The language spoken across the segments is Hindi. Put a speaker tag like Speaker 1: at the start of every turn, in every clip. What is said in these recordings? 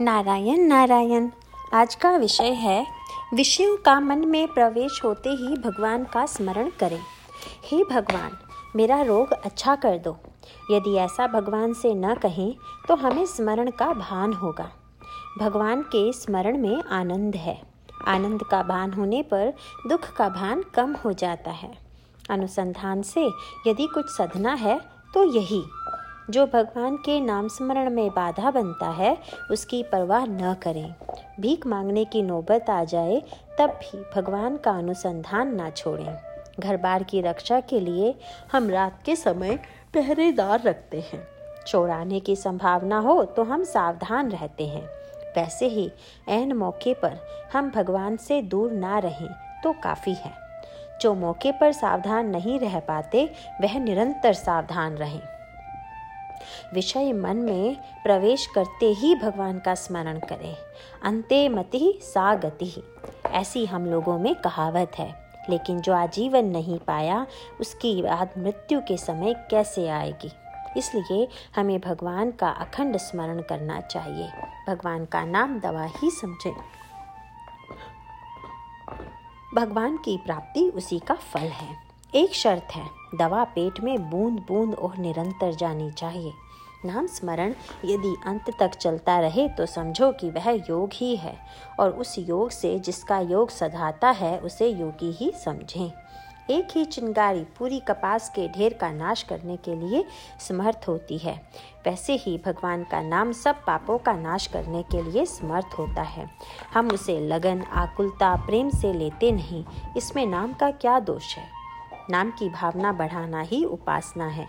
Speaker 1: नारायण नारायण। आज का विषय है, विषयों का मन में प्रवेश होते ही भगवान का स्मरण करें। हे भगवान, मेरा रोग अच्छा कर दो। यदि ऐसा भगवान से न कहें तो हमें स्मरण का भान होगा। भगवान के स्मरण में आनंद है। आनंद का भान होने पर दुख का भान कम हो जाता है। अनुसंधान से यदि कुछ सधना है तो यही। जो भगवान के नाम स्मरण में बाधा बनता है, उसकी परवाह न करें। भीख मांगने की नौबत आ जाए, तब भी भगवान का अनुसंधान ना छोड़ें। घर बार की रक्षा के लिए हम रात के समय पहरेदार रखते हैं। चोराने की संभावना हो तो हम सावधान रहते हैं। वैसे ही एन मौके पर हम भगवान से दूर ना रहें तो काफ़ी है। जो मौके पर सावधान नहीं रह पाते, वह निरंतर सावधान रहें। विषय मन में प्रवेश करते ही भगवान का स्मरण करें। अंते मति सा गति। ऐसी हम लोगों में कहावत है। लेकिन जो आजीवन नहीं पाया, उसकी बात मृत्यु के समय कैसे आएगी? इसलिए हमें भगवान का अखंड स्मरण करना चाहिए। भगवान का नाम दवा ही समझें। भगवान की प्राप्ति उसी का फल है। एक शर्त है। दवा पेट में बूंद बूंद और निरंतर जानी चाहिए। नाम स्मरण यदि अंत तक चलता रहे तो समझो कि वह योग ही है और उस योग से जिसका योग सधाता है, उसे योगी ही समझें। एक ही चिंगारी पूरी कपास के ढेर का नाश करने के लिए समर्थ होती है। वैसे ही भगवान का नाम सब पापों का नाश करने के लिए समर्थ होता है। हम उसे लगन, आकुलता, प्रेम से लेते नहीं। इसमें नाम का क्या दोष है? नाम की भावना बढ़ाना ही उपासना है।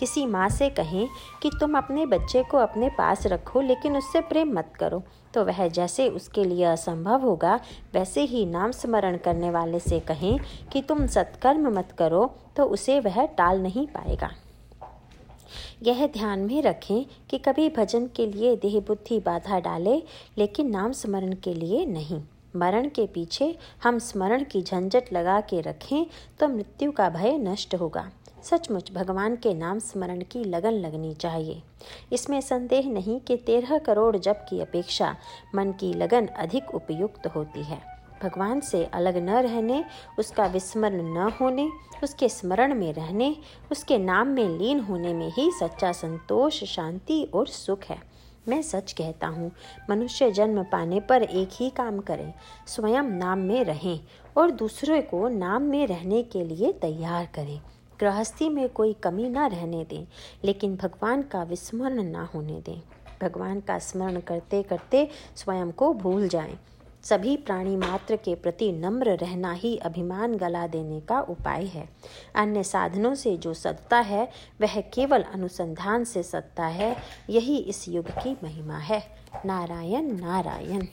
Speaker 1: किसी माँ से कहें कि तुम अपने बच्चे को अपने पास रखो, लेकिन उससे प्रेम मत करो। तो वह जैसे उसके लिए असंभव होगा, वैसे ही नाम स्मरण करने वाले से कहें कि तुम सत्कर्म मत करो तो उसे वह टाल नहीं पाएगा। यह ध्यान में रखें कि कभी भजन के लिए देह बुद्धि बाधा डाले, लेकिन नाम स्मरण के लिए नहीं। मरण के पीछे हम स्मरण की झंझट लगा के रखें तो मृत्यु का भय नष्ट होगा। सचमुच भगवान के नाम स्मरण की लगन लगनी चाहिए। इसमें संदेह नहीं कि तेरह करोड़ जप की अपेक्षा मन की लगन अधिक उपयुक्त होती है। भगवान से अलग न रहने, उसका विस्मरण न होने, उसके स्मरण में रहने, उसके नाम में लीन होने में ही सच्चा संतोष, शांति और सुख है। मैं सच कहता हूँ, मनुष्य जन्म पाने पर एक ही काम करें, स्वयं नाम में रहें और दूसरे को नाम में रहने के लिए तैयार करें। गृहस्थी में कोई कमी ना रहने दें, लेकिन भगवान का विस्मरण ना होने दें। भगवान का स्मरण करते करते स्वयं को भूल जाएँ। सभी प्राणी मात्र के प्रति नम्र रहना ही अभिमान गला देने का उपाय है। अन्य साधनों से जो सत्ता है, वह केवल अनुसंधान से सत्ता है, यही इस युग की महिमा है। नारायण नारायण।